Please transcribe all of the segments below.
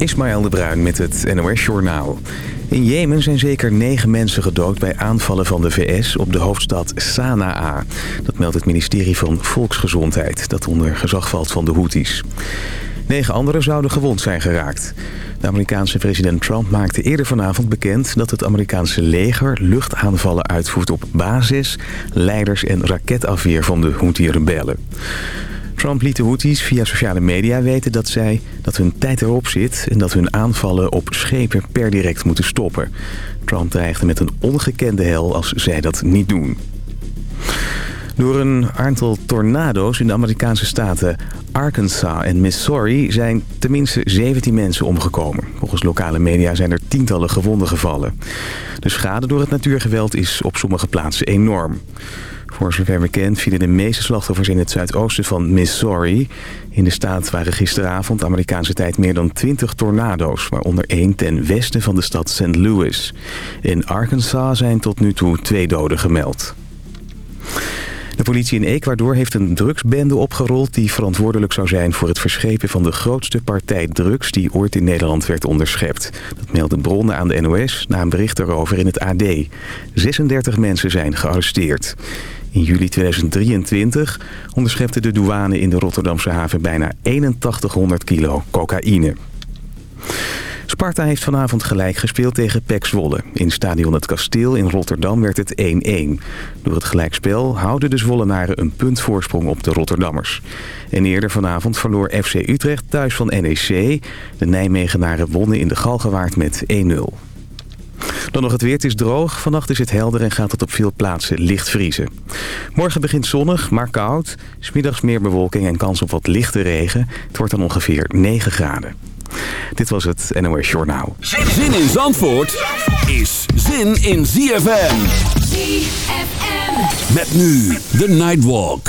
Ismaël de Bruin met het NOS Journaal. In Jemen zijn zeker negen mensen gedood bij aanvallen van de VS op de hoofdstad Sanaa. Dat meldt het ministerie van Volksgezondheid, dat onder gezag valt van de Houthis. Negen anderen zouden gewond zijn geraakt. De Amerikaanse president Trump maakte eerder vanavond bekend... dat het Amerikaanse leger luchtaanvallen uitvoert op basis, leiders en raketafweer van de Houthi-rebellen. Trump liet de Houthis via sociale media weten dat, zij, dat hun tijd erop zit... en dat hun aanvallen op schepen per direct moeten stoppen. Trump dreigde met een ongekende hel als zij dat niet doen. Door een aantal tornado's in de Amerikaanse staten Arkansas en Missouri zijn tenminste 17 mensen omgekomen. Volgens lokale media zijn er tientallen gewonden gevallen. De schade door het natuurgeweld is op sommige plaatsen enorm. Voor zover bekend vielen de meeste slachtoffers in het zuidoosten van Missouri. In de staat waren gisteravond Amerikaanse tijd meer dan 20 tornado's... waaronder één ten westen van de stad St. Louis. In Arkansas zijn tot nu toe twee doden gemeld. De politie in Ecuador heeft een drugsbende opgerold... die verantwoordelijk zou zijn voor het verschepen van de grootste partij drugs... die ooit in Nederland werd onderschept. Dat melden bronnen aan de NOS na een bericht erover in het AD. 36 mensen zijn gearresteerd. In juli 2023 onderschepte de douane in de Rotterdamse haven bijna 8100 kilo cocaïne. Sparta heeft vanavond gelijk gespeeld tegen PEC Zwolle. In stadion Het Kasteel in Rotterdam werd het 1-1. Door het gelijkspel houden de Zwollenaren een puntvoorsprong op de Rotterdammers. En eerder vanavond verloor FC Utrecht thuis van NEC. De Nijmegenaren wonnen in de Galgenwaard met 1-0. Dan nog het weer. Het is droog. Vannacht is het helder en gaat het op veel plaatsen licht vriezen. Morgen begint zonnig, maar koud. Smiddags meer bewolking en kans op wat lichte regen. Het wordt dan ongeveer 9 graden. Dit was het NOS Journaal. Zin in Zandvoort is zin in ZFM. ZFM. Met nu de Nightwalk.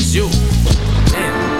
you. Damn.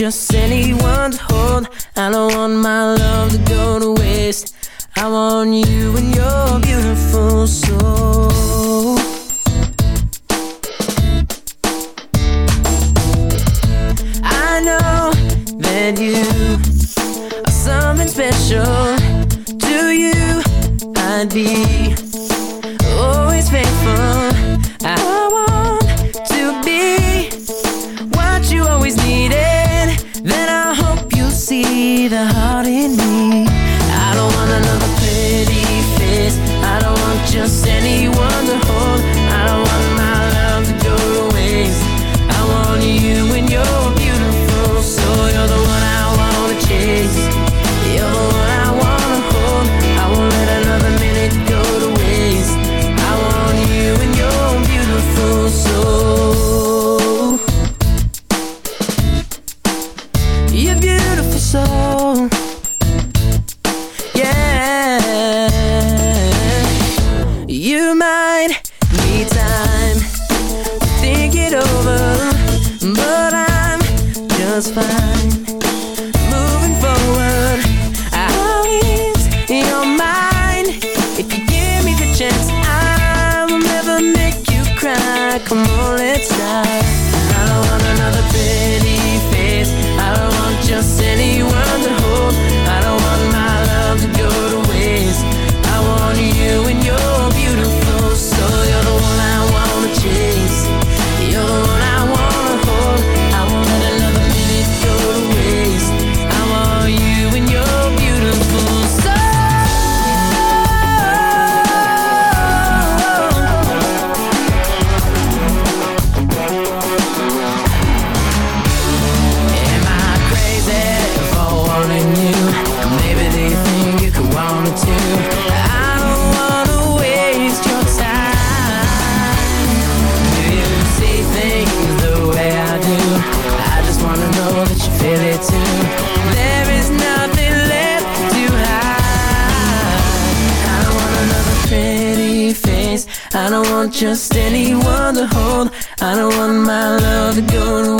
just mine. Need time to think it over, but I'm just fine. just anyone to hold. I don't want my love to go to